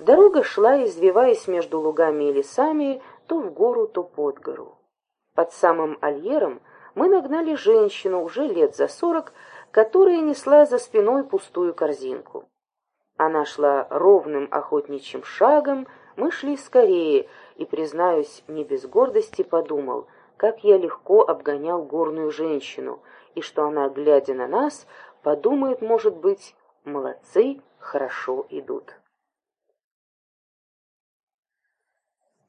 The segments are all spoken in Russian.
Дорога шла, извиваясь между лугами и лесами, то в гору, то под гору. Под самым Альером мы нагнали женщину, уже лет за сорок, которая несла за спиной пустую корзинку. Она шла ровным охотничьим шагом, мы шли скорее, и, признаюсь, не без гордости подумал, как я легко обгонял горную женщину, и что она, глядя на нас, подумает, может быть, молодцы, хорошо идут.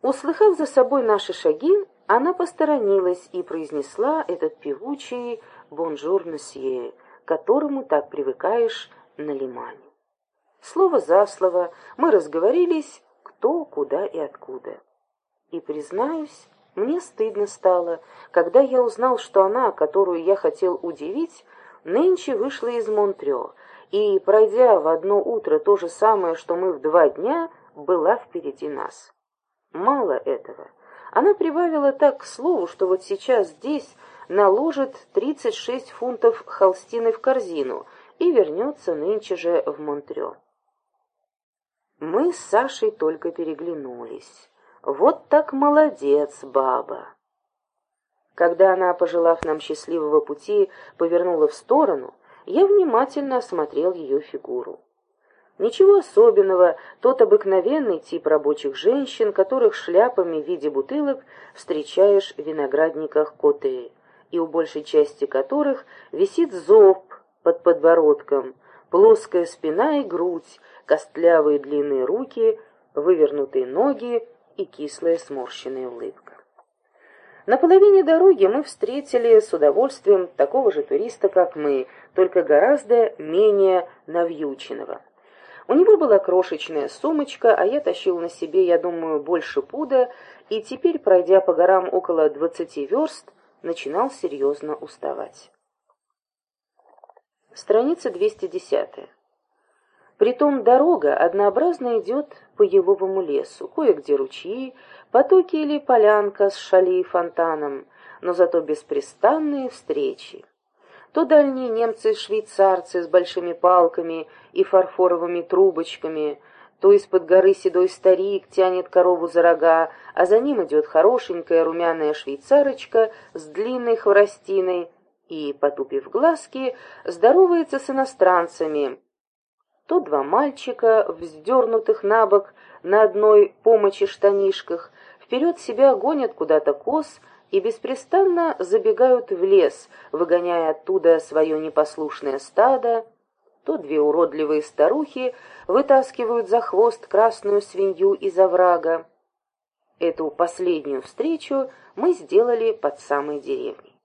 Услыхав за собой наши шаги, она посторонилась и произнесла этот певучий «bonjour, monsieur», к которому так привыкаешь на Лемане. Слово за слово мы разговорились, кто, куда и откуда. И, признаюсь, мне стыдно стало, когда я узнал, что она, которую я хотел удивить, нынче вышла из Монтрео, и, пройдя в одно утро то же самое, что мы в два дня, была впереди нас. Мало этого. Она прибавила так к слову, что вот сейчас здесь наложит 36 фунтов холстины в корзину и вернется нынче же в Монтрё. Мы с Сашей только переглянулись. Вот так молодец, баба. Когда она, пожелав нам счастливого пути, повернула в сторону, я внимательно осмотрел ее фигуру. Ничего особенного, тот обыкновенный тип рабочих женщин, которых шляпами в виде бутылок встречаешь в виноградниках Коте, и у большей части которых висит зоб под подбородком, плоская спина и грудь, костлявые длинные руки, вывернутые ноги и кислая сморщенная улыбка. На половине дороги мы встретили с удовольствием такого же туриста, как мы, только гораздо менее навьюченного. У него была крошечная сумочка, а я тащил на себе, я думаю, больше пуда, и теперь, пройдя по горам около двадцати верст, начинал серьезно уставать. Страница 210. Притом дорога однообразно идет по еловому лесу, кое-где ручьи, потоки или полянка с шалей и фонтаном, но зато беспрестанные встречи то дальние немцы-швейцарцы с большими палками и фарфоровыми трубочками, то из-под горы седой старик тянет корову за рога, а за ним идет хорошенькая румяная швейцарочка с длинной хворостиной и, потупив глазки, здоровается с иностранцами. То два мальчика, вздернутых на бок на одной помощи штанишках, вперед себя гонят куда-то коз, и беспрестанно забегают в лес, выгоняя оттуда свое непослушное стадо, то две уродливые старухи вытаскивают за хвост красную свинью из оврага. Эту последнюю встречу мы сделали под самой деревней.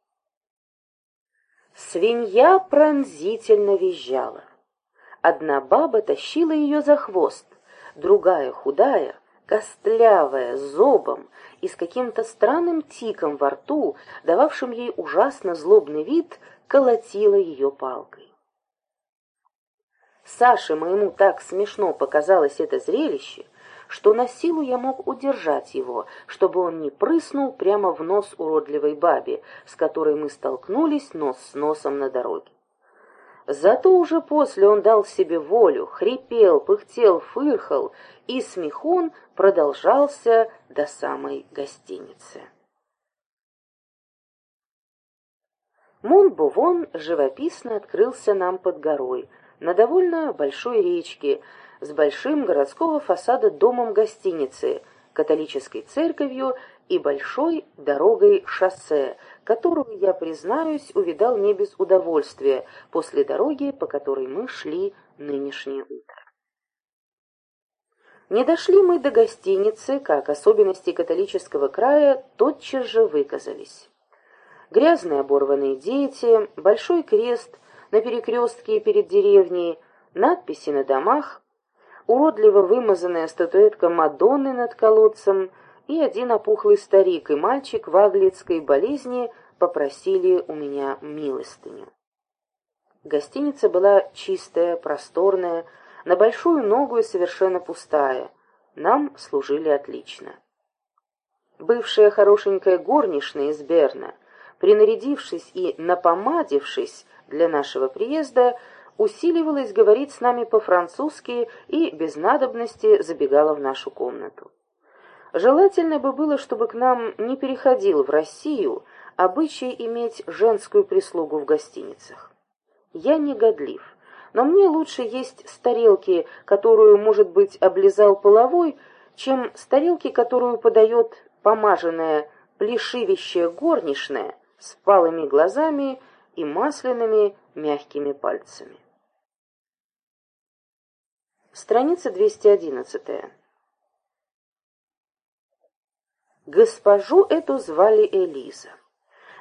Свинья пронзительно визжала. Одна баба тащила ее за хвост, другая, худая, костлявая, с зобом и с каким-то странным тиком во рту, дававшим ей ужасно злобный вид, колотила ее палкой. Саше моему так смешно показалось это зрелище, что на силу я мог удержать его, чтобы он не прыснул прямо в нос уродливой бабе, с которой мы столкнулись нос с носом на дороге. Зато уже после он дал себе волю, хрипел, пыхтел, фырхал, и смехун продолжался до самой гостиницы. Монбувон живописно открылся нам под горой, на довольно большой речке, с большим городского фасада домом гостиницы, католической церковью и большой дорогой шоссе, которую, я признаюсь, увидал не без удовольствия после дороги, по которой мы шли нынешнее утро. Не дошли мы до гостиницы, как особенности католического края тотчас же выказались. Грязные оборванные дети, большой крест на перекрестке перед деревней, надписи на домах, уродливо вымазанная статуэтка Мадонны над колодцем — и один опухлый старик и мальчик в аглицкой болезни попросили у меня милостыню. Гостиница была чистая, просторная, на большую ногу и совершенно пустая. Нам служили отлично. Бывшая хорошенькая горничная из Берна, принарядившись и напомадившись для нашего приезда, усиливалась говорить с нами по-французски и без надобности забегала в нашу комнату. Желательно бы было, чтобы к нам не переходил в Россию обычай иметь женскую прислугу в гостиницах. Я не годлив, но мне лучше есть с тарелки, которую, может быть, облизал половой, чем с тарелки, которую подает помаженная плешивящая горничная с палыми глазами и масляными мягкими пальцами. Страница 211. Госпожу эту звали Элиза.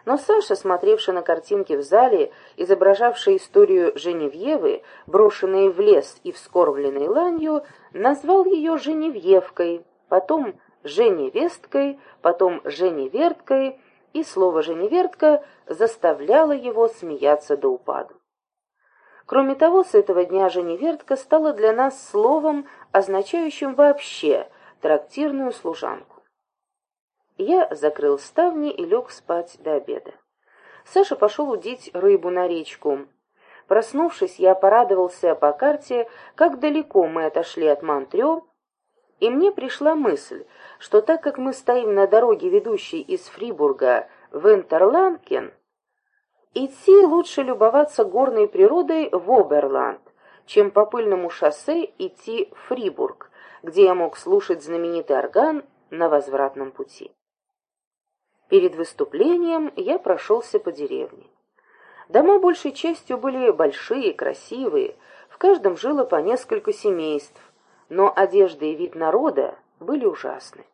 Но Саша, смотревший на картинки в зале, изображавшие историю Женевьевы, брошенной в лес и вскормленной ланью, назвал ее Женевьевкой, потом Женевесткой, потом Женеверткой, и слово «женевертка» заставляло его смеяться до упаду. Кроме того, с этого дня Женевертка стала для нас словом, означающим вообще трактирную служанку. Я закрыл ставни и лег спать до обеда. Саша пошел удить рыбу на речку. Проснувшись, я порадовался по карте, как далеко мы отошли от Монтрё, и мне пришла мысль, что так как мы стоим на дороге, ведущей из Фрибурга в Интерланкен, Идти лучше любоваться горной природой в Оберланд, чем по пыльному шоссе идти в Фрибург, где я мог слушать знаменитый орган на возвратном пути. Перед выступлением я прошелся по деревне. Дома большей частью были большие, красивые, в каждом жило по несколько семейств, но одежда и вид народа были ужасны.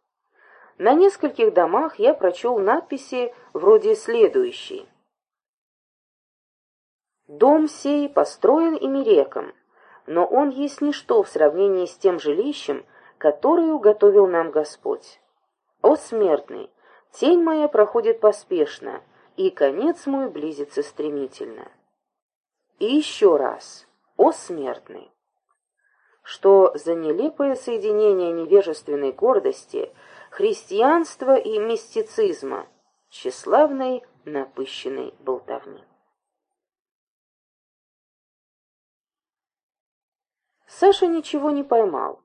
На нескольких домах я прочел надписи вроде следующей. Дом сей построен ими реком, но он есть ничто в сравнении с тем жилищем, которое уготовил нам Господь. О смертный, тень моя проходит поспешно, и конец мой близится стремительно. И еще раз, о смертный, что за нелепое соединение невежественной гордости, христианства и мистицизма, тщеславной напыщенной болтовни. Саша ничего не поймал.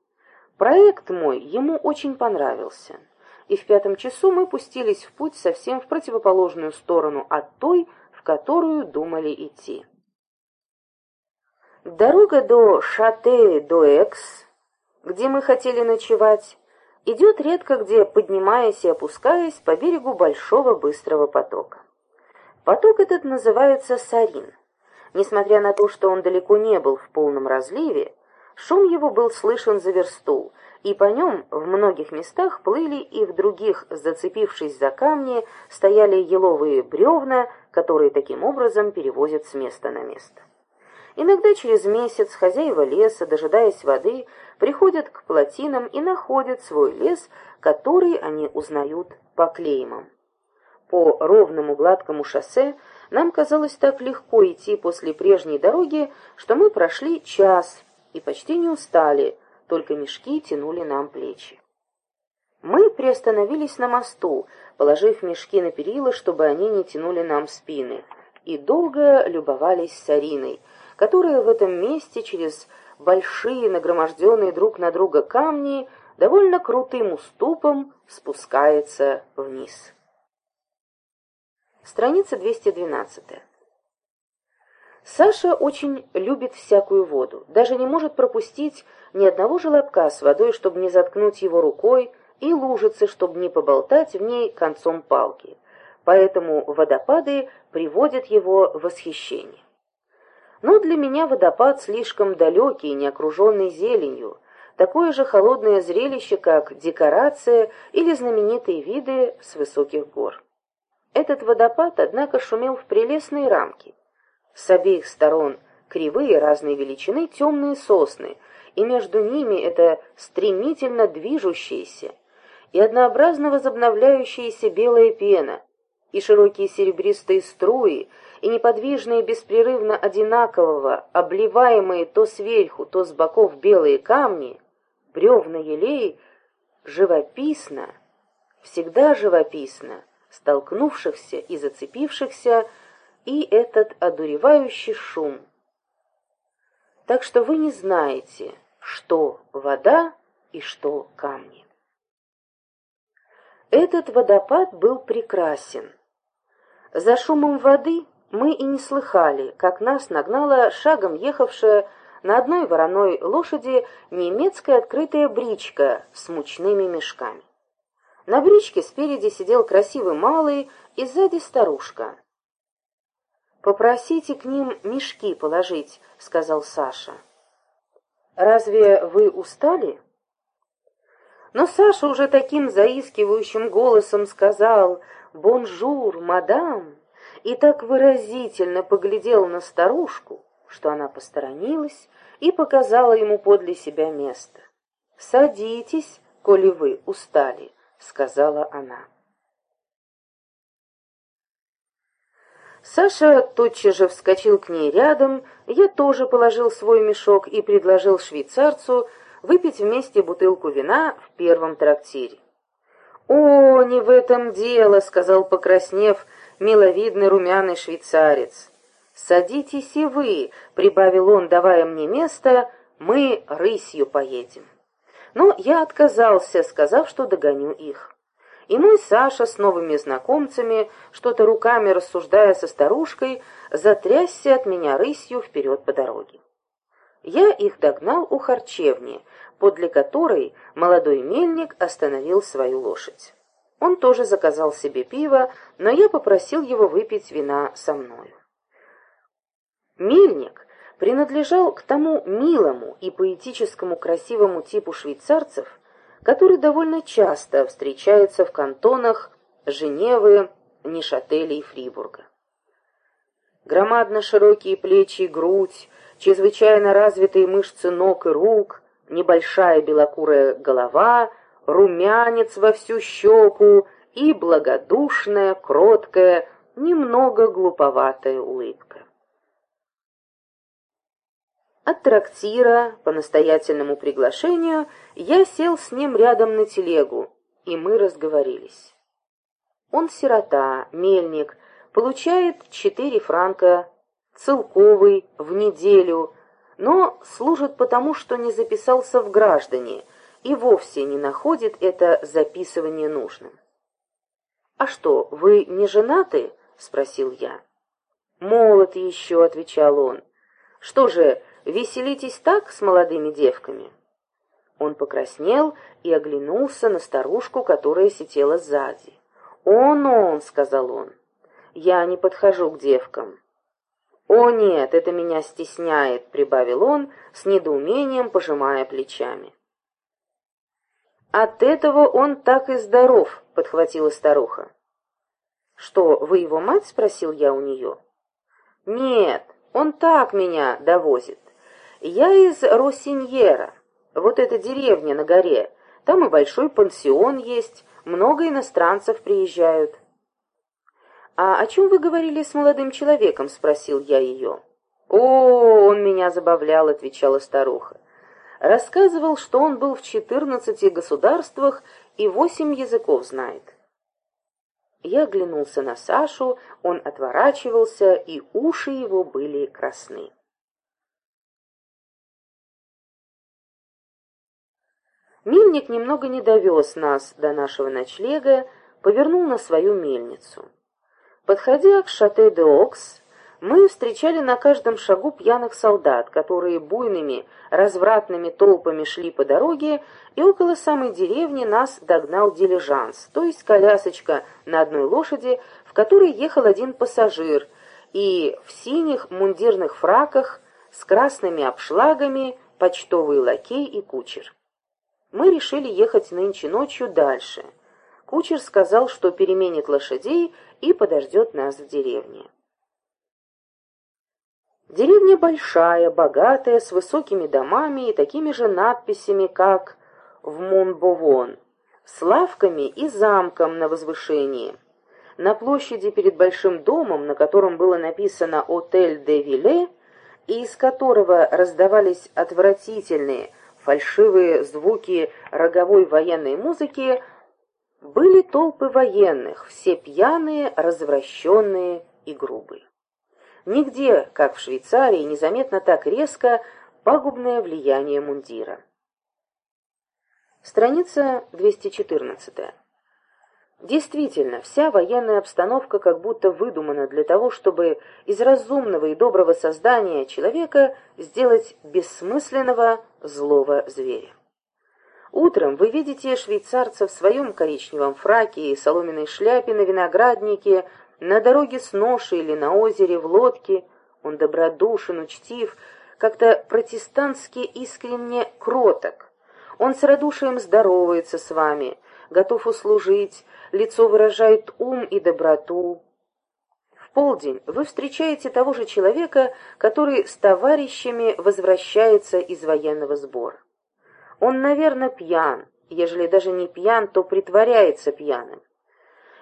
Проект мой ему очень понравился, и в пятом часу мы пустились в путь совсем в противоположную сторону от той, в которую думали идти. Дорога до Шате-до-Экс, где мы хотели ночевать, идет редко где, поднимаясь и опускаясь по берегу большого быстрого потока. Поток этот называется Сарин. Несмотря на то, что он далеко не был в полном разливе, Шум его был слышен за версту, и по нем в многих местах плыли и в других, зацепившись за камни, стояли еловые бревна, которые таким образом перевозят с места на место. Иногда через месяц хозяева леса, дожидаясь воды, приходят к плотинам и находят свой лес, который они узнают по клеймам. По ровному гладкому шоссе нам казалось так легко идти после прежней дороги, что мы прошли час, и почти не устали, только мешки тянули нам плечи. Мы приостановились на мосту, положив мешки на перила, чтобы они не тянули нам спины, и долго любовались Сариной, которая в этом месте через большие, нагроможденные друг на друга камни, довольно крутым уступом спускается вниз. Страница 212. Саша очень любит всякую воду, даже не может пропустить ни одного желобка с водой, чтобы не заткнуть его рукой, и лужицы, чтобы не поболтать в ней концом палки. Поэтому водопады приводят его в восхищение. Но для меня водопад слишком далекий, не окруженный зеленью, такое же холодное зрелище, как декорация или знаменитые виды с высоких гор. Этот водопад, однако, шумел в прелестные рамки. С обеих сторон кривые разной величины темные сосны, и между ними это стремительно движущаяся и однообразно возобновляющаяся белая пена, и широкие серебристые струи, и неподвижные беспрерывно одинакового, обливаемые то сверху, то с боков белые камни, бревна елей, живописно, всегда живописно, столкнувшихся и зацепившихся, и этот одуревающий шум. так что вы не знаете, что вода и что камни. Этот водопад был прекрасен. За шумом воды мы и не слыхали, как нас нагнала шагом ехавшая на одной вороной лошади немецкая открытая бричка с мучными мешками. На бричке спереди сидел красивый малый и сзади старушка. «Попросите к ним мешки положить», — сказал Саша. «Разве вы устали?» Но Саша уже таким заискивающим голосом сказал «Bonjour, madame!» и так выразительно поглядел на старушку, что она посторонилась и показала ему подле себя место. «Садитесь, коли вы устали», — сказала она. Саша тотчас же вскочил к ней рядом, я тоже положил свой мешок и предложил швейцарцу выпить вместе бутылку вина в первом трактире. «О, не в этом дело», — сказал, покраснев, миловидный румяный швейцарец. «Садитесь и вы», — прибавил он, давая мне место, — «мы рысью поедем». Но я отказался, сказав, что догоню их. И мой Саша с новыми знакомцами, что-то руками рассуждая со старушкой, затрясся от меня рысью вперед по дороге. Я их догнал у харчевни, подле которой молодой мельник остановил свою лошадь. Он тоже заказал себе пиво, но я попросил его выпить вина со мною. Мельник принадлежал к тому милому и поэтическому красивому типу швейцарцев, который довольно часто встречается в кантонах Женевы, Нишателя и Фрибурга. Громадно широкие плечи и грудь, чрезвычайно развитые мышцы ног и рук, небольшая белокурая голова, румянец во всю щеку и благодушная, кроткая, немного глуповатая улыбка. От трактира, по настоятельному приглашению, я сел с ним рядом на телегу, и мы разговорились. Он сирота, мельник, получает четыре франка целковый в неделю, но служит потому, что не записался в граждане и вовсе не находит это записывание нужным. «А что, вы не женаты?» — спросил я. «Молод еще», — отвечал он. «Что же, веселитесь так с молодыми девками?» Он покраснел и оглянулся на старушку, которая сидела сзади. «Он, он», — сказал он, — «я не подхожу к девкам». «О нет, это меня стесняет», — прибавил он, с недоумением пожимая плечами. «От этого он так и здоров», — подхватила старуха. «Что, вы его мать?» — спросил я у нее. «Нет, он так меня довозит. Я из Росиньера, вот эта деревня на горе. Там и большой пансион есть, много иностранцев приезжают». «А о чем вы говорили с молодым человеком?» — спросил я ее. «О, он меня забавлял», — отвечала старуха. Рассказывал, что он был в четырнадцати государствах и восемь языков знает. Я оглянулся на Сашу, он отворачивался, и уши его были красны. Мельник немного не довез нас до нашего ночлега, повернул на свою мельницу. Подходя к Шате-де-Окс, мы встречали на каждом шагу пьяных солдат, которые буйными, развратными толпами шли по дороге, и около самой деревни нас догнал дилижанс, то есть колясочка на одной лошади, в которой ехал один пассажир, и в синих мундирных фраках с красными обшлагами почтовый лакей и кучер. Мы решили ехать нынче ночью дальше. Кучер сказал, что переменит лошадей и подождет нас в деревне. Деревня большая, богатая, с высокими домами и такими же надписями, как в Монбовон, с лавками и замком на возвышении. На площади перед большим домом, на котором было написано «Отель де Вилле», и из которого раздавались отвратительные, фальшивые звуки роговой военной музыки, были толпы военных, все пьяные, развращенные и грубые. Нигде, как в Швейцарии, незаметно так резко Пагубное влияние мундира. Страница 214. Действительно, вся военная обстановка как будто выдумана для того, чтобы из разумного и доброго создания человека сделать бессмысленного злого зверя. Утром вы видите швейцарца в своем коричневом фраке и соломенной шляпе на винограднике, на дороге с ношей или на озере, в лодке. Он добродушен, учтив, как-то протестантски искренне кроток. Он с радушием здоровается с вами, готов услужить, лицо выражает ум и доброту. В полдень вы встречаете того же человека, который с товарищами возвращается из военного сбора. Он, наверное, пьян, ежели даже не пьян, то притворяется пьяным.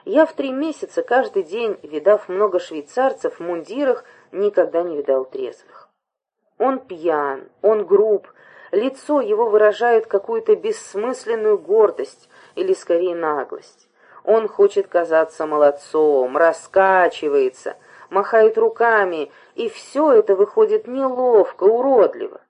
Я в три месяца каждый день, видав много швейцарцев в мундирах, никогда не видал трезвых. Он пьян, он груб, лицо его выражает какую-то бессмысленную гордость или скорее наглость. Он хочет казаться молодцом, раскачивается, махает руками, и все это выходит неловко, уродливо.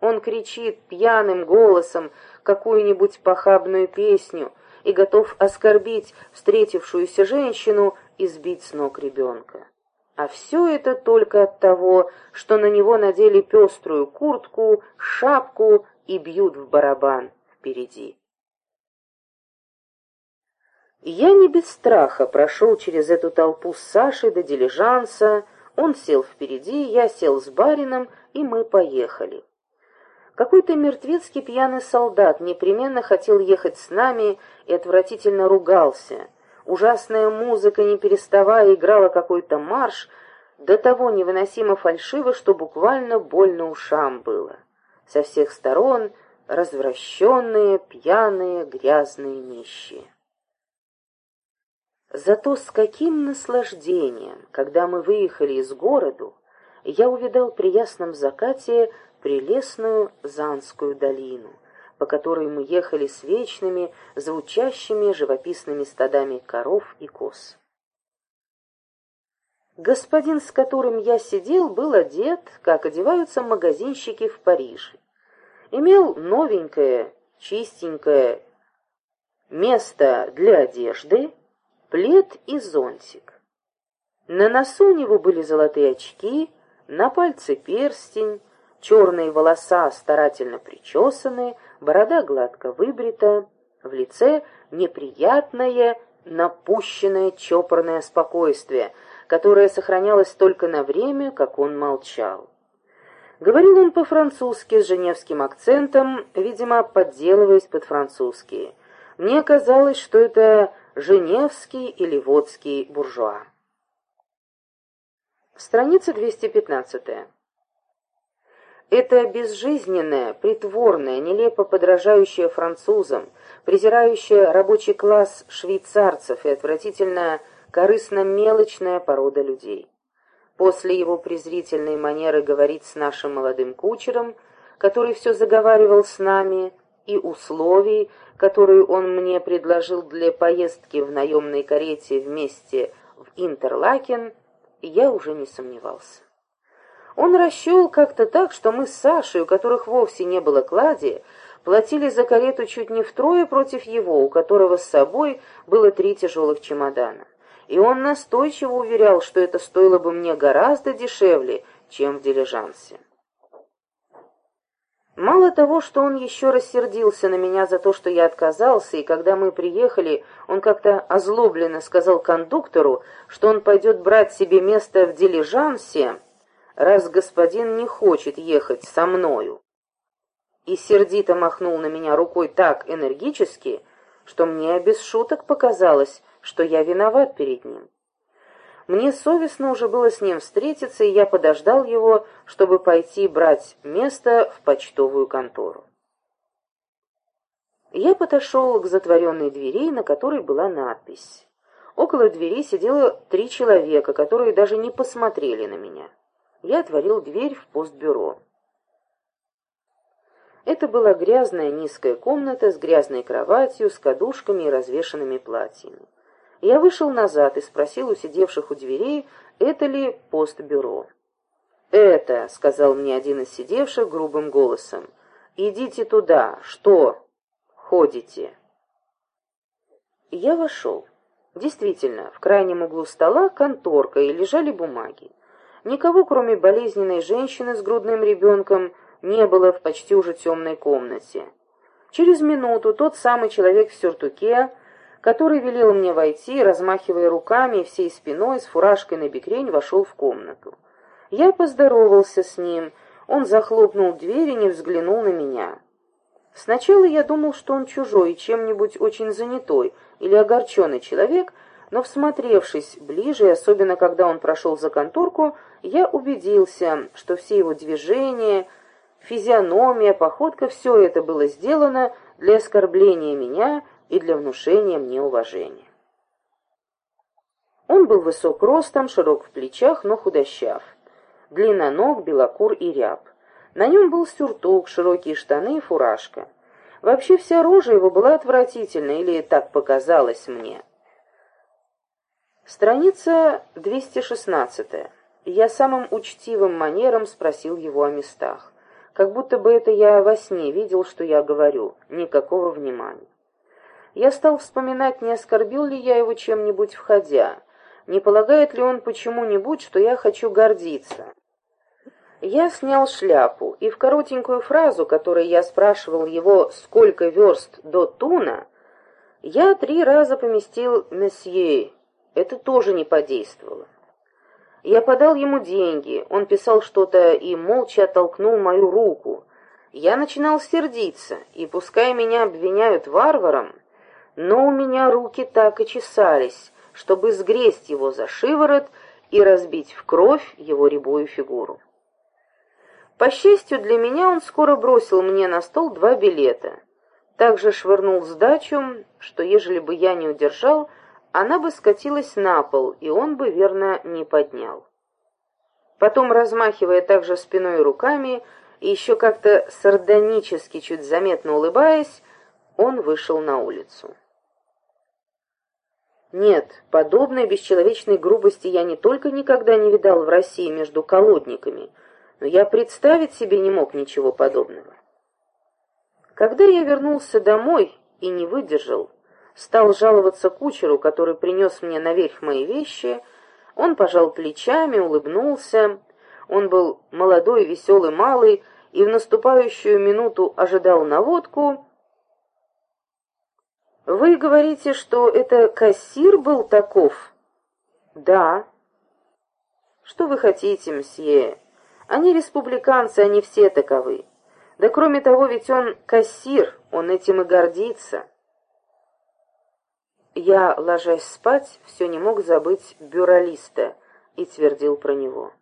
Он кричит пьяным голосом какую-нибудь похабную песню и готов оскорбить встретившуюся женщину и сбить с ног ребенка. А все это только от того, что на него надели пеструю куртку, шапку и бьют в барабан впереди. Я не без страха прошел через эту толпу с Сашей до дилижанса, он сел впереди, я сел с барином, и мы поехали. Какой-то мертвецкий пьяный солдат непременно хотел ехать с нами и отвратительно ругался. Ужасная музыка, не переставая, играла какой-то марш, до того невыносимо фальшиво, что буквально больно ушам было. Со всех сторон развращенные, пьяные, грязные нищие. Зато с каким наслаждением, когда мы выехали из города, я увидал при ясном закате прелестную Занскую долину, по которой мы ехали с вечными, звучащими живописными стадами коров и коз. Господин, с которым я сидел, был одет, как одеваются магазинщики в Париже. Имел новенькое, чистенькое место для одежды, плед и зонтик. На носу у него были золотые очки, на пальце перстень, черные волоса старательно причесаны, борода гладко выбрита, в лице неприятное, напущенное чопорное спокойствие, которое сохранялось только на время, как он молчал. Говорил он по-французски с женевским акцентом, видимо, подделываясь под французский. Мне казалось, что это женевский или водский буржуа. Страница 215. Это безжизненное, притворное, нелепо подражающее французам, презирающее рабочий класс швейцарцев и отвратительно корыстно-мелочная порода людей. После его презрительной манеры говорить с нашим молодым кучером, который все заговаривал с нами, и условий, которые он мне предложил для поездки в наемной карете вместе в Интерлакен, я уже не сомневался. Он расчел как-то так, что мы с Сашей, у которых вовсе не было клади, платили за карету чуть не втрое против его, у которого с собой было три тяжелых чемодана. И он настойчиво уверял, что это стоило бы мне гораздо дешевле, чем в дилижансе. Мало того, что он еще рассердился на меня за то, что я отказался, и когда мы приехали, он как-то озлобленно сказал кондуктору, что он пойдет брать себе место в дилижансе, раз господин не хочет ехать со мною. И сердито махнул на меня рукой так энергически, что мне без шуток показалось, что я виноват перед ним. Мне совестно уже было с ним встретиться, и я подождал его, чтобы пойти брать место в почтовую контору. Я подошел к затворенной двери, на которой была надпись. Около двери сидело три человека, которые даже не посмотрели на меня я отворил дверь в постбюро. Это была грязная низкая комната с грязной кроватью, с кадушками и развешанными платьями. Я вышел назад и спросил у сидевших у дверей, это ли постбюро. «Это», — сказал мне один из сидевших грубым голосом, — «идите туда. Что? Ходите?» Я вошел. Действительно, в крайнем углу стола конторка и лежали бумаги. Никого, кроме болезненной женщины с грудным ребенком, не было в почти уже темной комнате. Через минуту тот самый человек в сюртуке, который велел мне войти, размахивая руками всей спиной с фуражкой на бекрень, вошел в комнату. Я поздоровался с ним, он захлопнул дверь и не взглянул на меня. Сначала я думал, что он чужой чем-нибудь очень занятой или огорченный человек, но, всмотревшись ближе, особенно когда он прошел за конторку, я убедился, что все его движения, физиономия, походка — все это было сделано для оскорбления меня и для внушения мне уважения. Он был высок ростом, широк в плечах, но худощав. Длинноног, белокур и ряб. На нем был сюртук, широкие штаны и фуражка. Вообще вся рожа его была отвратительна, или так показалось мне. Страница 216. Я самым учтивым манером спросил его о местах. Как будто бы это я во сне видел, что я говорю. Никакого внимания. Я стал вспоминать, не оскорбил ли я его чем-нибудь входя. Не полагает ли он почему-нибудь, что я хочу гордиться. Я снял шляпу, и в коротенькую фразу, которой я спрашивал его, сколько верст до Туна, я три раза поместил «месье». Это тоже не подействовало. Я подал ему деньги, он писал что-то и молча оттолкнул мою руку. Я начинал сердиться, и пускай меня обвиняют варваром, но у меня руки так и чесались, чтобы сгресть его за шиворот и разбить в кровь его рябую фигуру. По счастью для меня, он скоро бросил мне на стол два билета. Также швырнул сдачу, что, ежели бы я не удержал, она бы скатилась на пол, и он бы, верно, не поднял. Потом, размахивая также спиной и руками, и еще как-то сардонически, чуть заметно улыбаясь, он вышел на улицу. Нет, подобной бесчеловечной грубости я не только никогда не видал в России между колодниками — но я представить себе не мог ничего подобного. Когда я вернулся домой и не выдержал, стал жаловаться кучеру, который принес мне наверх мои вещи, он пожал плечами, улыбнулся. Он был молодой, веселый, малый, и в наступающую минуту ожидал наводку. «Вы говорите, что это кассир был таков?» «Да». «Что вы хотите, мсье? Они республиканцы, они все таковы. Да кроме того, ведь он кассир, он этим и гордится. Я, ложась спать, все не мог забыть бюролиста и твердил про него.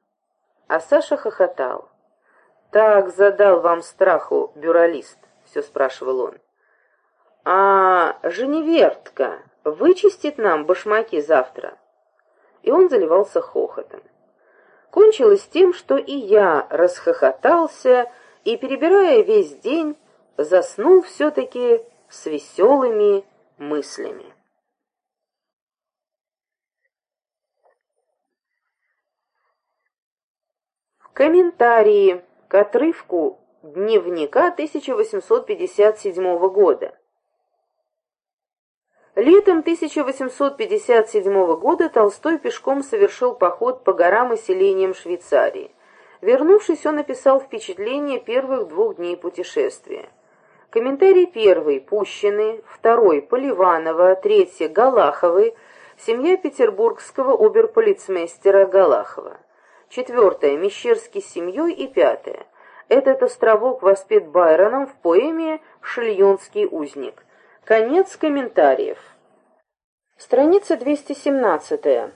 А Саша хохотал. «Так задал вам страху бюролист», — все спрашивал он. «А Женевертка вычистит нам башмаки завтра?» И он заливался хохотом кончилось тем, что и я расхохотался и, перебирая весь день, заснул все-таки с веселыми мыслями. Комментарии к отрывку дневника 1857 года. Летом 1857 года Толстой пешком совершил поход по горам и селениям Швейцарии. Вернувшись, он написал впечатление первых двух дней путешествия. Комментарий первый – Пущины, второй – Поливанова, третий – Галаховы, семья петербургского оберполицмейстера Галахова. Четвертое – Мещерский с семьей и пятое – этот островок воспет Байроном в поэме «Шильонский узник». Конец комментариев. Страница 217.